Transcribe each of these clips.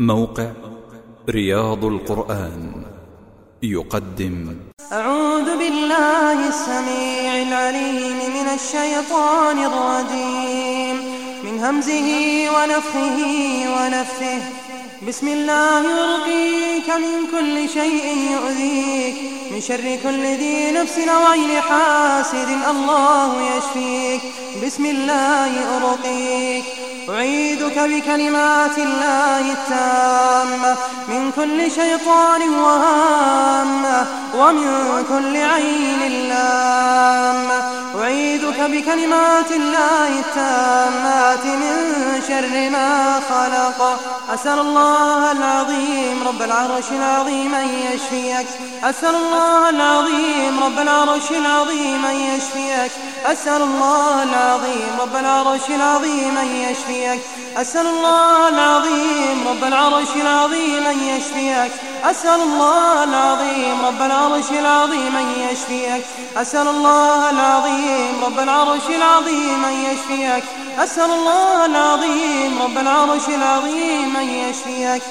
موقع رياض القرآن يقدم. أعوذ بالله السميع العليم من الشيطان الرجيم. من همزه ونفخه ونفثه. بسم الله يرقيك من كل شيء يؤذيك من شر كل ذي نفس وعين حاسد الله يشفيك. بسم الله أرقيك. أعيذك بكلمات الله التامة. من كل شيطان وهامة ومن كل عين لامة. أعيذك بكلمات الله التامات من شر ما خلق. أسأل الله العظيم رب العرش العظيم أن يشفيك. أسأل الله العظيم رب العرش العظيم أن يشفيك. أسأل الله العظيم رب العرش العظيم أن يشفيك. أسأل الله العظيم رب العرش العظيم أن يشفيك. أسأل الله العظيم رب العرش العظيم أن يشفيك. أسأل الله العظيم رب العرش العظيم أن يشفيك. أسأل الله العظيم رب العرش العظيم أن يشفيك.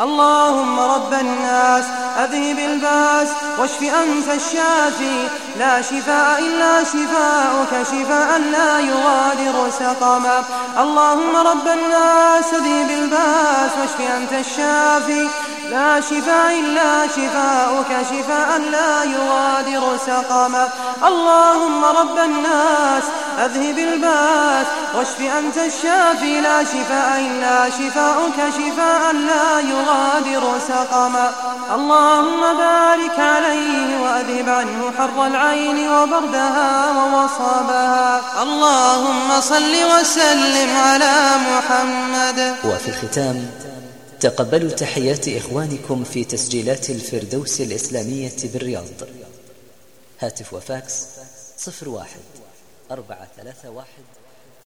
اللهم رب الناس أذهب الباس واشف أنت الشافي. لا شفاء إلا شفاءك شفاء لا يغادر سقما. اللهم رب الناس أذهب الباس واشف أنت الشافي. لا شفاء إلا شفاءك شفاء لا يغادر سقما. اللهم رب الناس أذهب الباس واشف أنت الشافي لا شفاء إلا شفاءك شفاء لا يغادر سقما اللهم بارك عليه وأذهب عنه حر العين وبردها ووصابها. اللهم صل وسلم على محمد. وفي الختام تقبلوا تحيات إخوانكم في تسجيلات الفردوس الإسلامية بالرياض. هاتف وفاكس صفر واحد. أربعة ثلاثة واحد